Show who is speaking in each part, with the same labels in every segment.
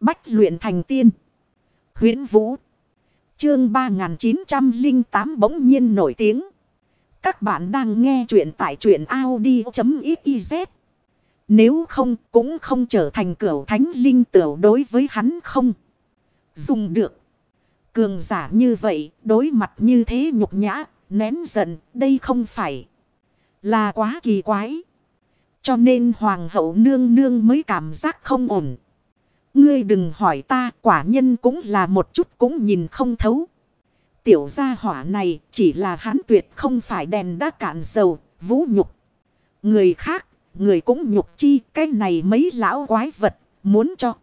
Speaker 1: Bách luyện thành tiên. huyễn Vũ. Chương 3908 bỗng nhiên nổi tiếng. Các bạn đang nghe truyện tại truyện Audi.xyz. Nếu không, cũng không trở thành cửu thánh linh tiểu đối với hắn không. Dùng được. Cường giả như vậy, đối mặt như thế nhục nhã. Nén giận, đây không phải là quá kỳ quái. Cho nên hoàng hậu nương nương mới cảm giác không ổn. Ngươi đừng hỏi ta quả nhân cũng là một chút cũng nhìn không thấu. Tiểu gia hỏa này chỉ là hắn tuyệt không phải đèn đã cạn dầu, vũ nhục. Người khác, người cũng nhục chi, cái này mấy lão quái vật, muốn cho.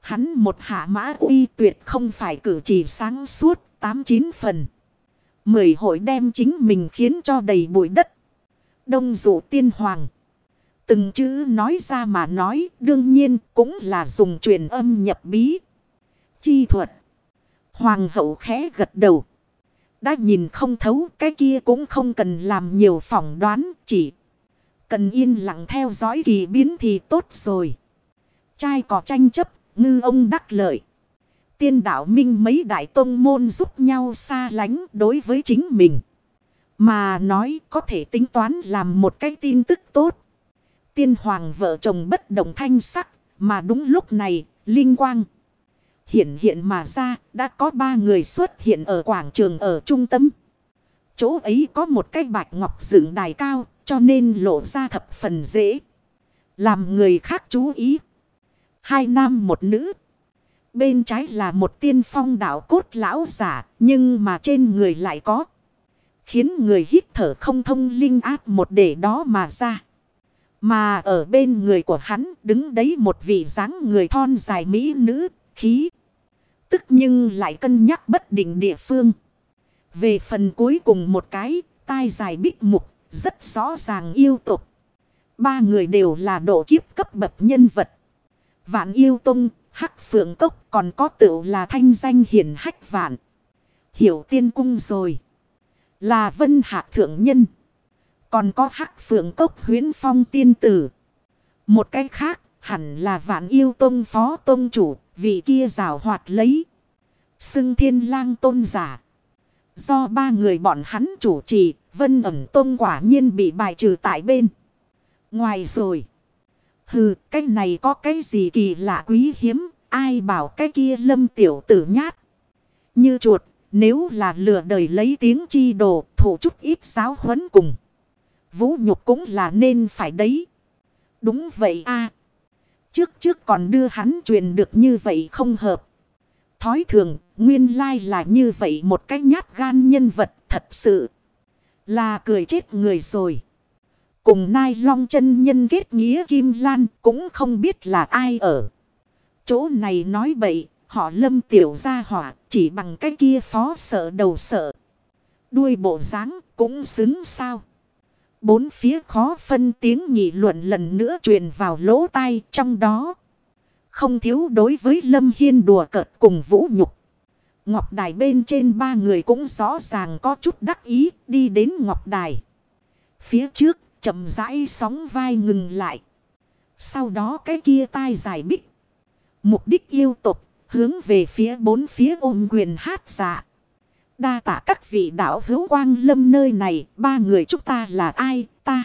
Speaker 1: Hắn một hạ mã uy tuyệt không phải cử chỉ sáng suốt, tám chín phần. Mười hội đem chính mình khiến cho đầy bụi đất. Đông dụ tiên hoàng. Từng chữ nói ra mà nói đương nhiên cũng là dùng truyền âm nhập bí. Chi thuật. Hoàng hậu khẽ gật đầu. Đã nhìn không thấu cái kia cũng không cần làm nhiều phỏng đoán chỉ. Cần yên lặng theo dõi kỳ biến thì tốt rồi. Trai có tranh chấp, ngư ông đắc lợi. Tiên đạo minh mấy đại tông môn giúp nhau xa lánh đối với chính mình. Mà nói có thể tính toán làm một cái tin tức tốt. Tiên hoàng vợ chồng bất đồng thanh sắc. Mà đúng lúc này, Linh Quang hiện hiện mà ra, đã có ba người xuất hiện ở quảng trường ở trung tâm. Chỗ ấy có một cái bạch ngọc dựng đài cao, cho nên lộ ra thập phần dễ. Làm người khác chú ý. Hai nam một nữ. Bên trái là một tiên phong đạo cốt lão giả, nhưng mà trên người lại có. Khiến người hít thở không thông linh áp một để đó mà ra. Mà ở bên người của hắn đứng đấy một vị dáng người thon dài mỹ nữ, khí. Tức nhưng lại cân nhắc bất định địa phương. Về phần cuối cùng một cái, tai dài bích mục, rất rõ ràng yêu tục. Ba người đều là độ kiếp cấp bậc nhân vật. Vạn yêu tung, hắc phượng cốc còn có tựu là thanh danh hiển hách vạn. Hiểu tiên cung rồi. Là vân hạ thượng nhân. Còn có hắc phượng cốc huyến phong tiên tử. Một cái khác, hẳn là vạn yêu tông phó tông chủ. Vị kia rào hoạt lấy. Xưng thiên lang tôn giả. Do ba người bọn hắn chủ trì. Vân ẩm tôn quả nhiên bị bài trừ tại bên. Ngoài rồi. Hừ, cái này có cái gì kỳ lạ quý hiếm. Ai bảo cái kia lâm tiểu tử nhát. Như chuột. Nếu là lừa đời lấy tiếng chi đồ. Thủ chút ít giáo huấn cùng. Vũ nhục cũng là nên phải đấy. Đúng vậy a Trước trước còn đưa hắn truyền được như vậy không hợp. Thói thường, nguyên lai là như vậy một cái nhát gan nhân vật thật sự. Là cười chết người rồi. Cùng nai long chân nhân kết nghĩa kim lan cũng không biết là ai ở. Chỗ này nói bậy, họ lâm tiểu ra hỏa chỉ bằng cái kia phó sợ đầu sợ. Đuôi bộ dáng cũng xứng sao. Bốn phía khó phân tiếng nghị luận lần nữa truyền vào lỗ tai trong đó. Không thiếu đối với Lâm Hiên đùa cợt cùng vũ nhục. Ngọc đài bên trên ba người cũng rõ ràng có chút đắc ý, đi đến ngọc đài. Phía trước, chậm rãi sóng vai ngừng lại. Sau đó cái kia tai dài bích. Mục đích yêu tục, hướng về phía bốn phía ôm quyền hát dạ. Đa tạ các vị đạo hữu quang lâm nơi này, ba người chúng ta là ai, ta.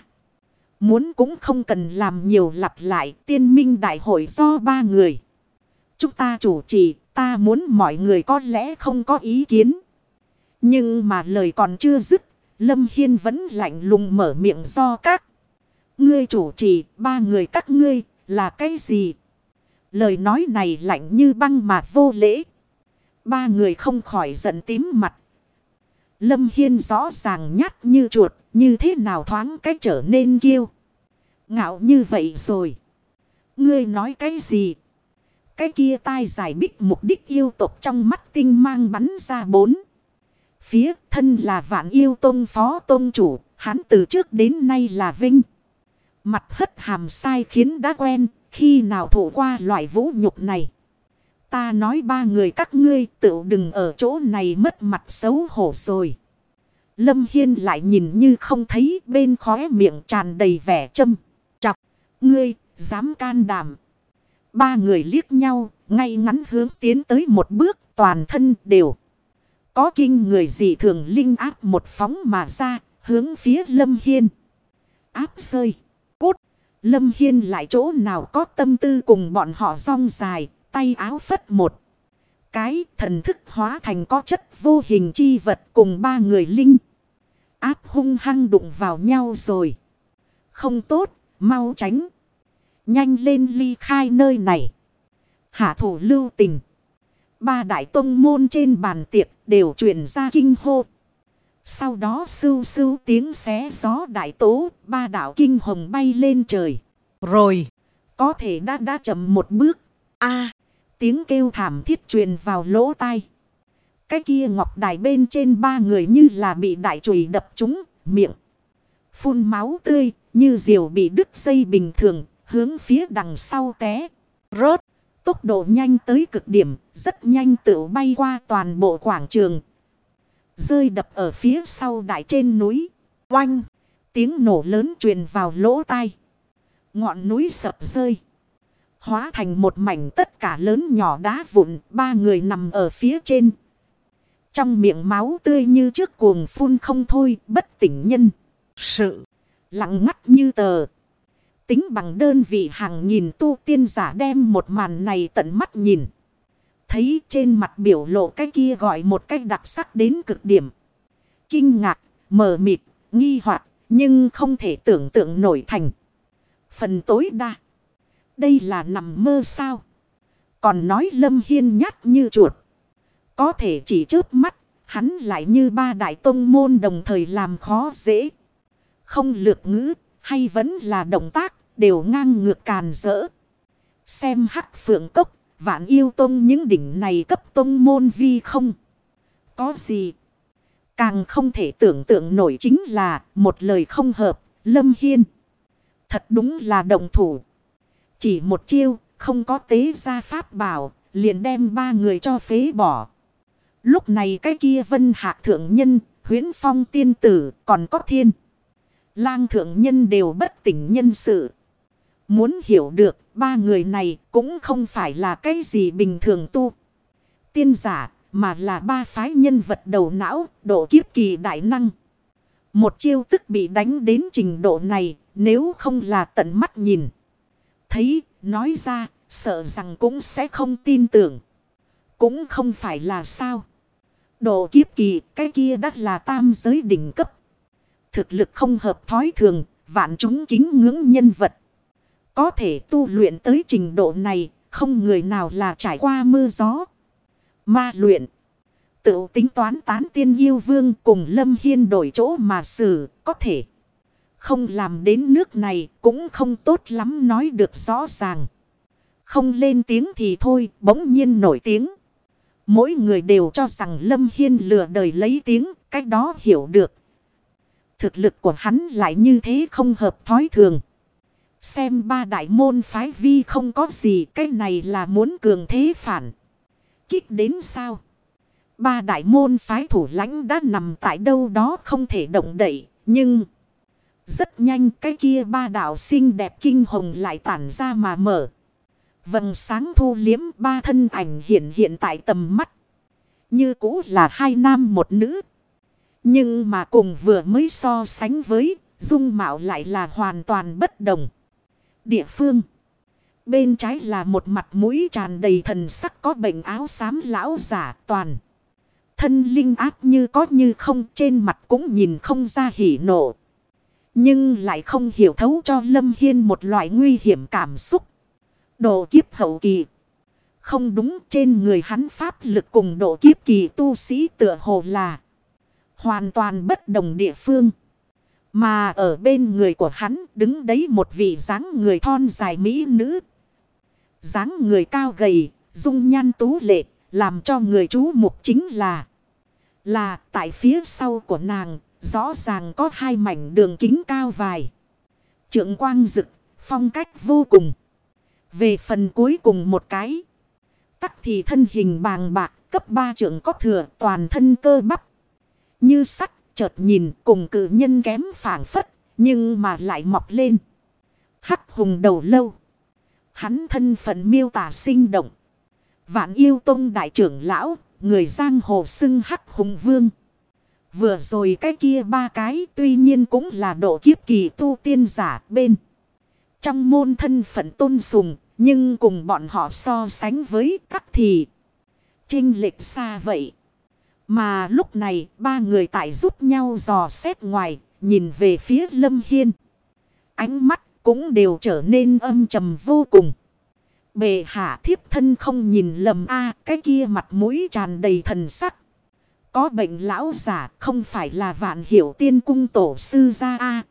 Speaker 1: Muốn cũng không cần làm nhiều lặp lại tiên minh đại hội do ba người. Chúng ta chủ trì, ta muốn mọi người có lẽ không có ý kiến. Nhưng mà lời còn chưa dứt, Lâm Hiên vẫn lạnh lùng mở miệng do các. Ngươi chủ trì, ba người các ngươi, là cái gì? Lời nói này lạnh như băng mà vô lễ. Ba người không khỏi giận tím mặt. Lâm Hiên rõ ràng nhát như chuột, như thế nào thoáng cách trở nên kiêu. Ngạo như vậy rồi. Ngươi nói cái gì? Cái kia tai giải bích mục đích yêu tộc trong mắt tinh mang bắn ra bốn. Phía thân là vạn yêu tôn phó tôn chủ, hắn từ trước đến nay là vinh. Mặt hất hàm sai khiến đã quen, khi nào thổ qua loại vũ nhục này. Ta nói ba người các ngươi tự đừng ở chỗ này mất mặt xấu hổ rồi. Lâm Hiên lại nhìn như không thấy bên khóe miệng tràn đầy vẻ châm. Chọc, ngươi, dám can đảm. Ba người liếc nhau, Ngay ngắn hướng tiến tới một bước toàn thân đều. Có kinh người dị thường linh áp một phóng mà ra hướng phía Lâm Hiên. Áp rơi. Cút. Lâm Hiên lại chỗ nào có tâm tư cùng bọn họ rong dài. Tay áo phất một. Cái thần thức hóa thành có chất vô hình chi vật cùng ba người linh. Áp hung hăng đụng vào nhau rồi. Không tốt, mau tránh. Nhanh lên ly khai nơi này. Hạ thủ lưu tình. Ba đại tông môn trên bàn tiệc đều truyền ra kinh hô. Sau đó sưu sưu tiếng xé gió đại tố, ba đạo kinh hồng bay lên trời. Rồi, có thể đã đã chậm một bước. a tiếng kêu thảm thiết truyền vào lỗ tai. Cái kia ngọc đài bên trên ba người như là bị đại chùy đập trúng, miệng. Phun máu tươi, như diều bị đứt dây bình thường, hướng phía đằng sau té. Rớt, tốc độ nhanh tới cực điểm, rất nhanh tự bay qua toàn bộ quảng trường. Rơi đập ở phía sau đại trên núi. Oanh, tiếng nổ lớn truyền vào lỗ tai. Ngọn núi sập rơi. Hóa thành một mảnh tất cả lớn nhỏ đá vụn, ba người nằm ở phía trên. Trong miệng máu tươi như trước cuồng phun không thôi, bất tỉnh nhân. Sự lặng ngắt như tờ. Tính bằng đơn vị hàng nghìn tu tiên giả đem một màn này tận mắt nhìn. Thấy trên mặt biểu lộ cái kia gọi một cách đặc sắc đến cực điểm. Kinh ngạc, mờ mịt, nghi hoặc nhưng không thể tưởng tượng nổi thành. Phần tối đa. Đây là nằm mơ sao? Còn nói Lâm Hiên nhát như chuột. Có thể chỉ trước mắt, hắn lại như ba đại tông môn đồng thời làm khó dễ. Không lược ngữ, hay vẫn là động tác, đều ngang ngược càn rỡ. Xem hắc phượng cốc, vạn yêu tông những đỉnh này cấp tông môn vi không. Có gì? Càng không thể tưởng tượng nổi chính là một lời không hợp, Lâm Hiên. Thật đúng là đồng thủ. Chỉ một chiêu, không có tế gia pháp bảo, liền đem ba người cho phế bỏ. Lúc này cái kia vân hạ thượng nhân, huyến phong tiên tử, còn có thiên. Lang thượng nhân đều bất tỉnh nhân sự. Muốn hiểu được, ba người này cũng không phải là cái gì bình thường tu. Tiên giả, mà là ba phái nhân vật đầu não, độ kiếp kỳ đại năng. Một chiêu tức bị đánh đến trình độ này, nếu không là tận mắt nhìn. Thấy, nói ra, sợ rằng cũng sẽ không tin tưởng. Cũng không phải là sao. Độ kiếp kỳ, cái kia đắt là tam giới đỉnh cấp. Thực lực không hợp thói thường, vạn chúng kính ngưỡng nhân vật. Có thể tu luyện tới trình độ này, không người nào là trải qua mưa gió. Ma luyện. Tự tính toán tán tiên yêu vương cùng Lâm Hiên đổi chỗ mà xử, có thể. Không làm đến nước này cũng không tốt lắm nói được rõ ràng. Không lên tiếng thì thôi, bỗng nhiên nổi tiếng. Mỗi người đều cho rằng Lâm Hiên lừa đời lấy tiếng, cách đó hiểu được. Thực lực của hắn lại như thế không hợp thói thường. Xem ba đại môn phái vi không có gì, cái này là muốn cường thế phản. Kích đến sao? Ba đại môn phái thủ lãnh đã nằm tại đâu đó không thể động đậy, nhưng... Rất nhanh cái kia ba đạo xinh đẹp kinh hồng lại tản ra mà mở. Vầng sáng thu liếm ba thân ảnh hiện hiện tại tầm mắt. Như cũ là hai nam một nữ. Nhưng mà cùng vừa mới so sánh với, dung mạo lại là hoàn toàn bất đồng. Địa phương. Bên trái là một mặt mũi tràn đầy thần sắc có bệnh áo xám lão giả toàn. Thân linh áp như có như không, trên mặt cũng nhìn không ra hỉ nộ. Nhưng lại không hiểu thấu cho Lâm Hiên một loại nguy hiểm cảm xúc. Độ kiếp hậu kỳ. Không đúng trên người hắn pháp lực cùng độ kiếp kỳ tu sĩ tựa hồ là. Hoàn toàn bất đồng địa phương. Mà ở bên người của hắn đứng đấy một vị dáng người thon dài mỹ nữ. dáng người cao gầy, dung nhan tú lệ, làm cho người chú mục chính là. Là tại phía sau của nàng Rõ ràng có hai mảnh đường kính cao vài. Trượng quang rực, phong cách vô cùng. Về phần cuối cùng một cái. Tắc thì thân hình bàng bạc, cấp ba trượng có thừa toàn thân cơ bắp. Như sắt, chợt nhìn cùng cử nhân kém phản phất, nhưng mà lại mọc lên. Hắc hùng đầu lâu. Hắn thân phận miêu tả sinh động. Vạn yêu tông đại trưởng lão, người giang hồ xưng hắc hùng vương. Vừa rồi cái kia ba cái tuy nhiên cũng là độ kiếp kỳ tu tiên giả bên. Trong môn thân phận tôn sùng, nhưng cùng bọn họ so sánh với các thì trinh lệch xa vậy. Mà lúc này ba người tại giúp nhau dò xét ngoài, nhìn về phía Lâm Hiên. Ánh mắt cũng đều trở nên âm trầm vô cùng. Bề hạ thiếp thân không nhìn lầm a cái kia mặt mũi tràn đầy thần sắc. Có bệnh lão giả không phải là vạn hiểu tiên cung tổ sư gia a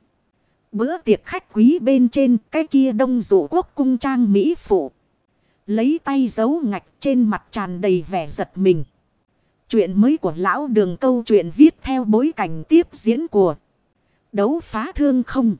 Speaker 1: Bữa tiệc khách quý bên trên, cái kia đông dụ quốc cung trang Mỹ phụ. Lấy tay giấu ngạch trên mặt tràn đầy vẻ giật mình. Chuyện mới của lão đường câu chuyện viết theo bối cảnh tiếp diễn của đấu phá thương không.